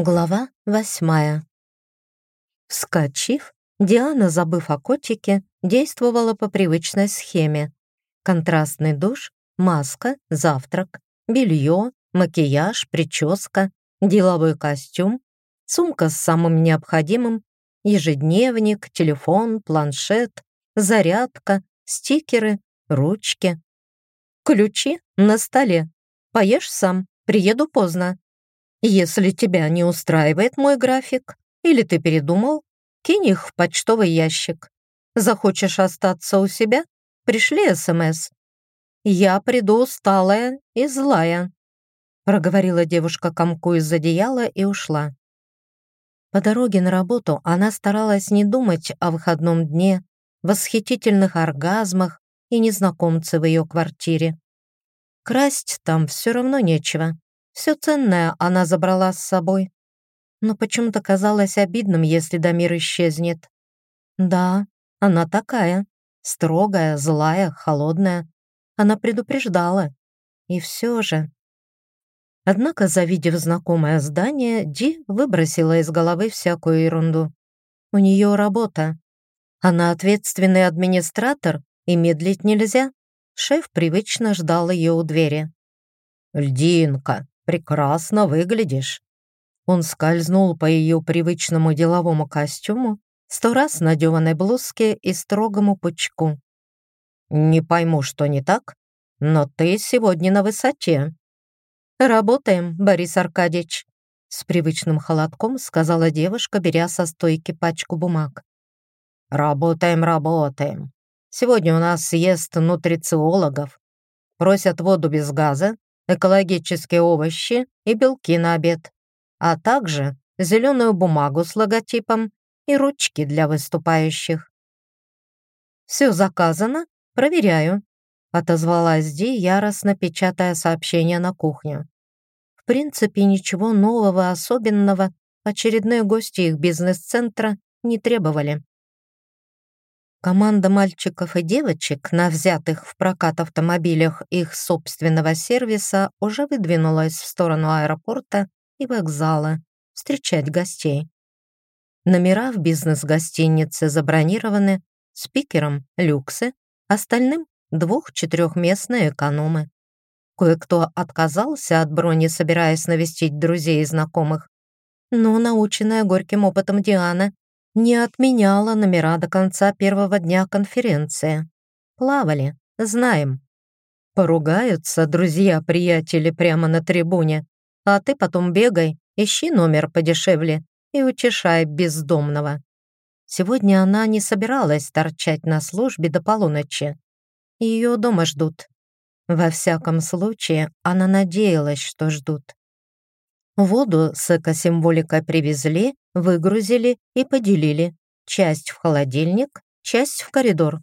Глава восьмая. Вскочив, Диана, забыв о котике, действовала по привычной схеме. Контрастный душ, маска, завтрак, белье, макияж, прическа, деловой костюм, сумка с самым необходимым, ежедневник, телефон, планшет, зарядка, стикеры, ручки. Ключи на столе. Поешь сам, приеду поздно. Если тебя не устраивает мой график, или ты передумал, кинь их в почтовый ящик. Захочешь остаться у себя? Пришли СМС. Я приду усталая и злая», — проговорила девушка комку из одеяла и ушла. По дороге на работу она старалась не думать о выходном дне, восхитительных оргазмах и незнакомце в ее квартире. Красть там все равно нечего. Все ценное она забрала с собой. Но почему-то казалось обидным, если Дамир исчезнет. Да, она такая. Строгая, злая, холодная. Она предупреждала. И все же... Однако, завидев знакомое здание, Ди выбросила из головы всякую ерунду. У нее работа. Она ответственный администратор, и медлить нельзя. Шеф привычно ждал ее у двери. «Льдинка, прекрасно выглядишь». Он скользнул по ее привычному деловому костюму, сто раз надеванной блузке и строгому пучку. «Не пойму, что не так, но ты сегодня на высоте». «Работаем, Борис Аркадьевич», — с привычным холодком сказала девушка, беря со стойки пачку бумаг. «Работаем, работаем. Сегодня у нас съезд нутрициологов. Просят воду без газа, экологические овощи и белки на обед, а также зеленую бумагу с логотипом и ручки для выступающих. «Все заказано? Проверяю», — отозвалась Ди, яростно печатая сообщение на кухню. В принципе, ничего нового, особенного очередные гости их бизнес-центра не требовали. Команда мальчиков и девочек на взятых в прокат автомобилях их собственного сервиса уже выдвинулась в сторону аэропорта и вокзала встречать гостей. Номера в бизнес-гостинице забронированы, спикером — люксы, остальным — двух-четырехместные экономы. Кое-кто отказался от брони, собираясь навестить друзей и знакомых. Но, наученная горьким опытом Диана, не отменяла номера до конца первого дня конференции. Плавали, знаем. Поругаются друзья-приятели прямо на трибуне, а ты потом бегай, ищи номер подешевле и утешай бездомного. Сегодня она не собиралась торчать на службе до полуночи. Ее дома ждут. Во всяком случае, она надеялась, что ждут. Воду с экосимволикой привезли, выгрузили и поделили. Часть в холодильник, часть в коридор.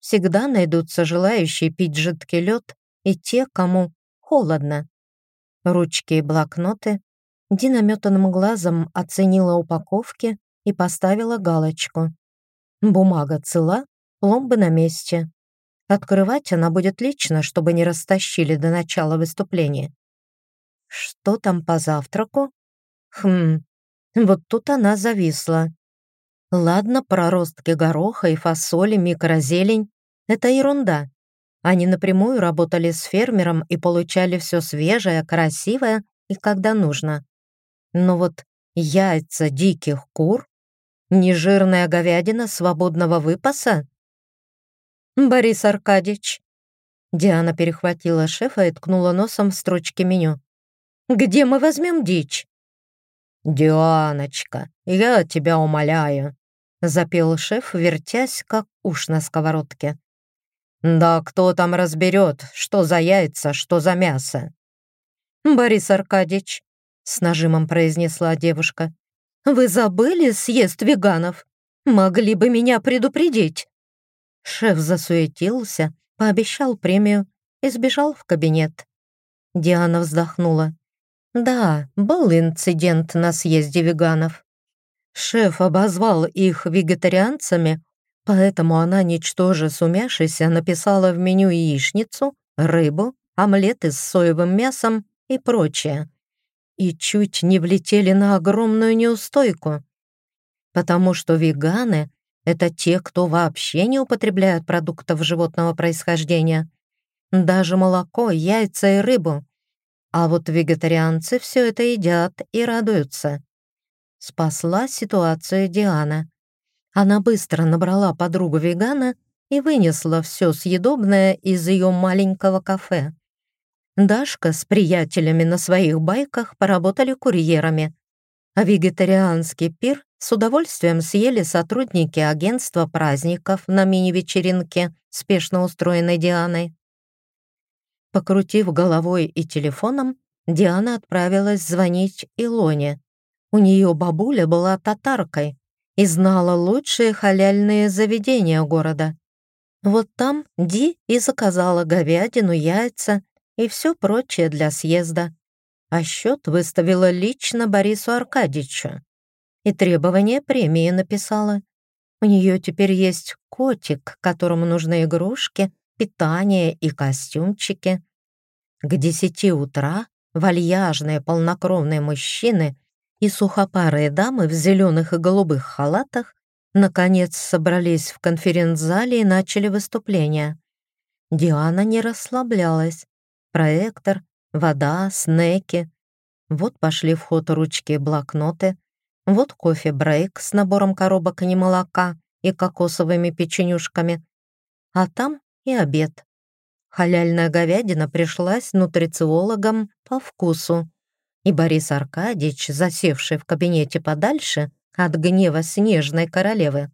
Всегда найдутся желающие пить жидкий лед и те, кому холодно. Ручки и блокноты. Дина метанным глазом оценила упаковки и поставила галочку. Бумага цела, пломбы на месте. Открывать она будет лично, чтобы не растащили до начала выступления. Что там по завтраку? Хм, вот тут она зависла. Ладно, проростки гороха и фасоли, микрозелень — это ерунда. Они напрямую работали с фермером и получали все свежее, красивое и когда нужно. Но вот яйца диких кур, нежирная говядина свободного выпаса? «Борис Аркадьевич!» Диана перехватила шефа и ткнула носом в строчке меню. Где мы возьмем дичь?» «Дианочка, я тебя умоляю», — запел шеф, вертясь, как уж на сковородке. «Да кто там разберет, что за яйца, что за мясо?» «Борис Аркадьевич», — с нажимом произнесла девушка, «вы забыли съезд веганов? Могли бы меня предупредить». Шеф засуетился, пообещал премию и сбежал в кабинет. Диана вздохнула. Да, был инцидент на съезде веганов. Шеф обозвал их вегетарианцами, поэтому она, ничтоже сумявшись, написала в меню яичницу, рыбу, омлеты с соевым мясом и прочее. и чуть не влетели на огромную неустойку. Потому что веганы — это те, кто вообще не употребляет продуктов животного происхождения. Даже молоко, яйца и рыбу. А вот вегетарианцы все это едят и радуются. Спасла ситуацию Диана. Она быстро набрала подругу вегана и вынесла все съедобное из ее маленького кафе. Дашка с приятелями на своих байках поработали курьерами, а вегетарианский пир с удовольствием съели сотрудники агентства праздников на мини-вечеринке, спешно устроенной Дианой. Покрутив головой и телефоном, Диана отправилась звонить Илоне. У нее бабуля была татаркой и знала лучшие халяльные заведения города. Вот там Ди и заказала говядину, яйца и все прочее для съезда. А счет выставила лично Борису Аркадьевичу. И требование премии написала. У нее теперь есть котик, которому нужны игрушки, питание и костюмчики. К десяти утра вальяжные полнокровные мужчины и сухопарые дамы в зеленых и голубых халатах наконец собрались в конференц-зале и начали выступление. Диана не расслаблялась. Проектор, вода, снеки. Вот пошли в ход ручки и блокноты. Вот кофе-брейк с набором коробок и молока и кокосовыми печенюшками. А там и обед. Халяльная говядина пришлась нутрициологам по вкусу. И Борис Аркадьевич, засевший в кабинете подальше от гнева снежной королевы,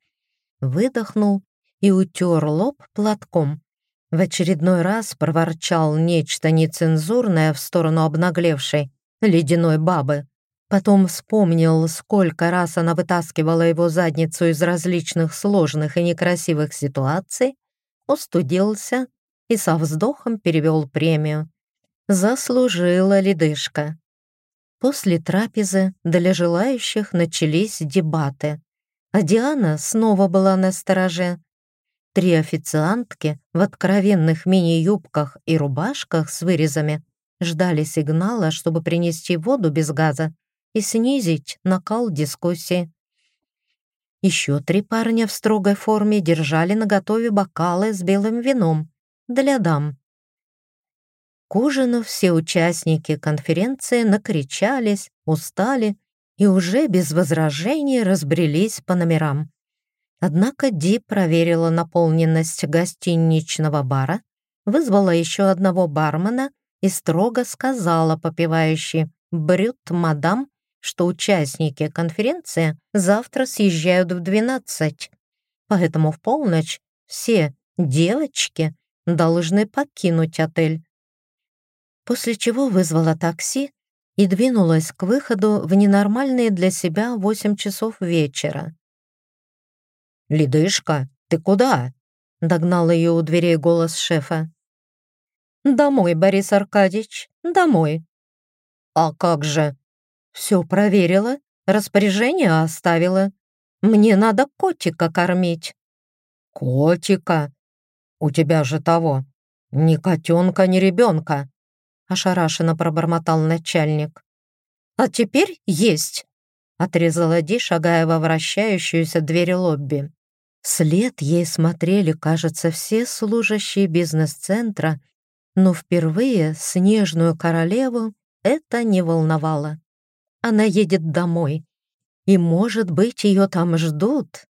выдохнул и утер лоб платком. В очередной раз проворчал нечто нецензурное в сторону обнаглевшей ледяной бабы. Потом вспомнил, сколько раз она вытаскивала его задницу из различных сложных и некрасивых ситуаций, устудился и со вздохом перевел премию. Заслужила ледышка. После трапезы для желающих начались дебаты, а Диана снова была на стороже. Три официантки в откровенных мини-юбках и рубашках с вырезами ждали сигнала, чтобы принести воду без газа и снизить накал дискуссии. Еще три парня в строгой форме держали наготове бокалы с белым вином, для дам. К ужину все участники конференции накричались, устали и уже без возражений разбрелись по номерам. Однако Ди проверила наполненность гостиничного бара, вызвала еще одного бармена и строго сказала попивающей «Брют, мадам», что участники конференции завтра съезжают в 12, поэтому в полночь все девочки должны покинуть отель. После чего вызвала такси и двинулась к выходу в ненормальные для себя восемь часов вечера. «Ледышка, ты куда?» — догнал ее у дверей голос шефа. «Домой, Борис Аркадьевич, домой». «А как же?» «Все проверила, распоряжение оставила. Мне надо котика кормить». «Котика? «У тебя же того, ни котенка, ни ребенка!» ошарашенно пробормотал начальник. «А теперь есть!» отрезала Ди, шагая во вращающуюся дверь лобби. След ей смотрели, кажется, все служащие бизнес-центра, но впервые снежную королеву это не волновало. Она едет домой, и, может быть, ее там ждут,